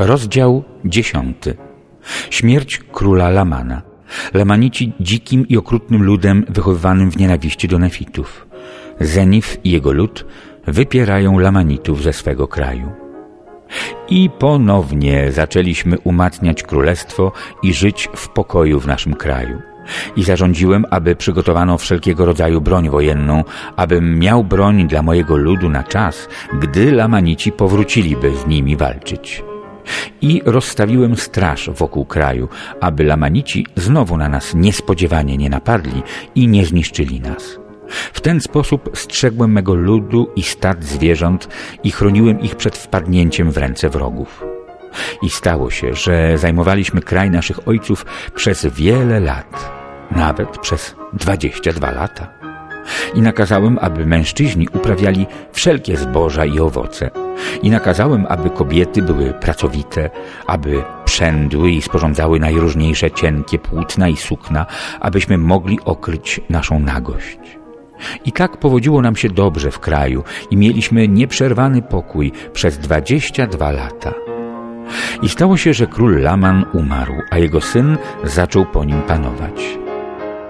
Rozdział dziesiąty. Śmierć króla Lamana. Lamanici dzikim i okrutnym ludem wychowywanym w nienawiści do nefitów. Zenif i jego lud wypierają Lamanitów ze swego kraju. I ponownie zaczęliśmy umacniać królestwo i żyć w pokoju w naszym kraju. I zarządziłem, aby przygotowano wszelkiego rodzaju broń wojenną, abym miał broń dla mojego ludu na czas, gdy Lamanici powróciliby z nimi walczyć. I rozstawiłem straż wokół kraju, aby Lamanici znowu na nas niespodziewanie nie napadli i nie zniszczyli nas. W ten sposób strzegłem mego ludu i stad zwierząt i chroniłem ich przed wpadnięciem w ręce wrogów. I stało się, że zajmowaliśmy kraj naszych ojców przez wiele lat, nawet przez dwadzieścia dwa lata. I nakazałem, aby mężczyźni uprawiali wszelkie zboża i owoce. I nakazałem, aby kobiety były pracowite, aby przędły i sporządzały najróżniejsze cienkie płótna i sukna, abyśmy mogli okryć naszą nagość. I tak powodziło nam się dobrze w kraju i mieliśmy nieprzerwany pokój przez dwadzieścia dwa lata. I stało się, że król Laman umarł, a jego syn zaczął po nim panować.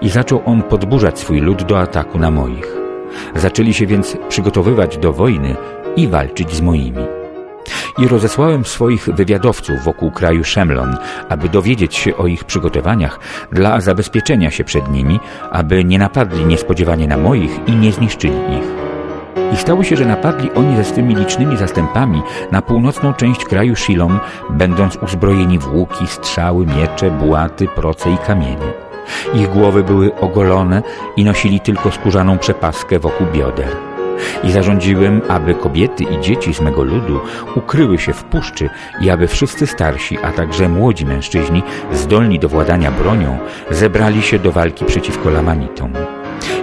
I zaczął on podburzać swój lud do ataku na moich. Zaczęli się więc przygotowywać do wojny i walczyć z moimi. I rozesłałem swoich wywiadowców wokół kraju Szemlon, aby dowiedzieć się o ich przygotowaniach dla zabezpieczenia się przed nimi, aby nie napadli niespodziewanie na moich i nie zniszczyli ich. I stało się, że napadli oni ze swymi licznymi zastępami na północną część kraju Shilom, będąc uzbrojeni w łuki, strzały, miecze, bułaty, proce i kamienie. Ich głowy były ogolone i nosili tylko skórzaną przepaskę wokół bioder. I zarządziłem, aby kobiety i dzieci z mego ludu ukryły się w puszczy i aby wszyscy starsi, a także młodzi mężczyźni, zdolni do władania bronią, zebrali się do walki przeciwko Lamanitom.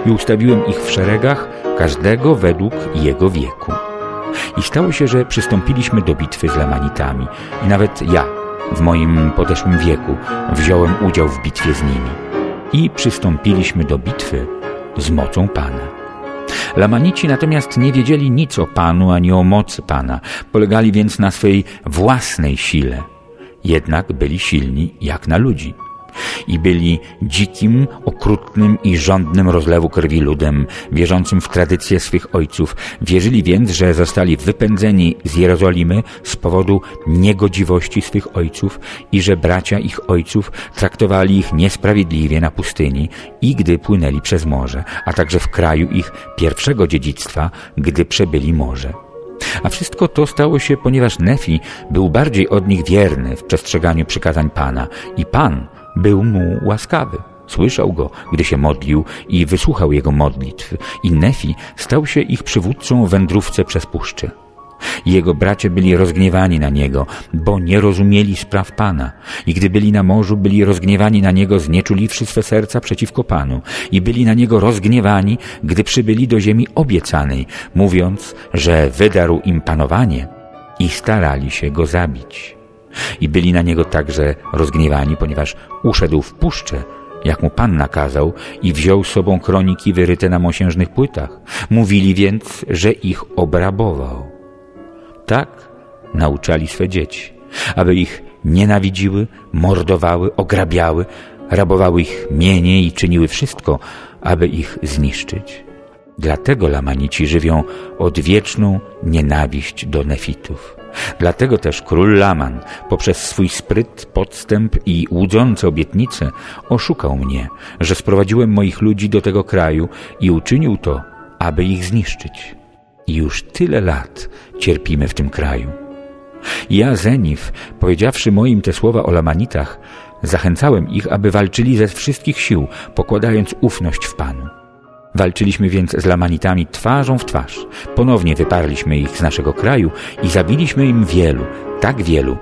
I ustawiłem ich w szeregach, każdego według jego wieku. I stało się, że przystąpiliśmy do bitwy z Lamanitami i nawet ja, w moim podeszłym wieku, wziąłem udział w bitwie z nimi. I przystąpiliśmy do bitwy z mocą Pana. Lamanici natomiast nie wiedzieli nic o Panu ani o mocy Pana, polegali więc na swej własnej sile. Jednak byli silni jak na ludzi i byli dzikim, okrutnym i żądnym rozlewu krwi ludem, wierzącym w tradycje swych ojców. Wierzyli więc, że zostali wypędzeni z Jerozolimy z powodu niegodziwości swych ojców i że bracia ich ojców traktowali ich niesprawiedliwie na pustyni i gdy płynęli przez morze, a także w kraju ich pierwszego dziedzictwa, gdy przebyli morze. A wszystko to stało się, ponieważ Nefi był bardziej od nich wierny w przestrzeganiu przykazań Pana i Pan był mu łaskawy. Słyszał go, gdy się modlił i wysłuchał jego modlitw i Nefi stał się ich przywódcą w wędrówce przez puszczę. Jego bracia byli rozgniewani na niego, bo nie rozumieli spraw Pana. I gdy byli na morzu, byli rozgniewani na niego, znieczuliwszy swe serca przeciwko Panu. I byli na niego rozgniewani, gdy przybyli do ziemi obiecanej, mówiąc, że wydarł im panowanie i starali się go zabić. I byli na niego także rozgniewani, ponieważ uszedł w puszczę, jak mu Pan nakazał i wziął sobą kroniki wyryte na mosiężnych płytach. Mówili więc, że ich obrabował. Tak nauczali swe dzieci, aby ich nienawidziły, mordowały, ograbiały, rabowały ich mienie i czyniły wszystko, aby ich zniszczyć. Dlatego Lamanici żywią odwieczną nienawiść do nefitów. Dlatego też król Laman poprzez swój spryt, podstęp i łudzące obietnice oszukał mnie, że sprowadziłem moich ludzi do tego kraju i uczynił to, aby ich zniszczyć. I już tyle lat cierpimy w tym kraju. Ja, Zenif, powiedziawszy moim te słowa o Lamanitach, zachęcałem ich, aby walczyli ze wszystkich sił, pokładając ufność w Panu. Walczyliśmy więc z Lamanitami twarzą w twarz. Ponownie wyparliśmy ich z naszego kraju i zabiliśmy im wielu, tak wielu,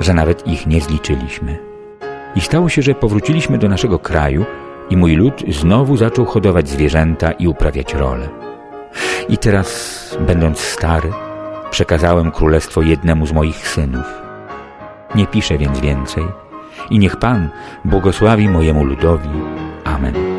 że nawet ich nie zliczyliśmy. I stało się, że powróciliśmy do naszego kraju i mój lud znowu zaczął hodować zwierzęta i uprawiać role. I teraz, będąc stary, przekazałem królestwo jednemu z moich synów. Nie piszę więc więcej i niech Pan błogosławi mojemu ludowi. Amen.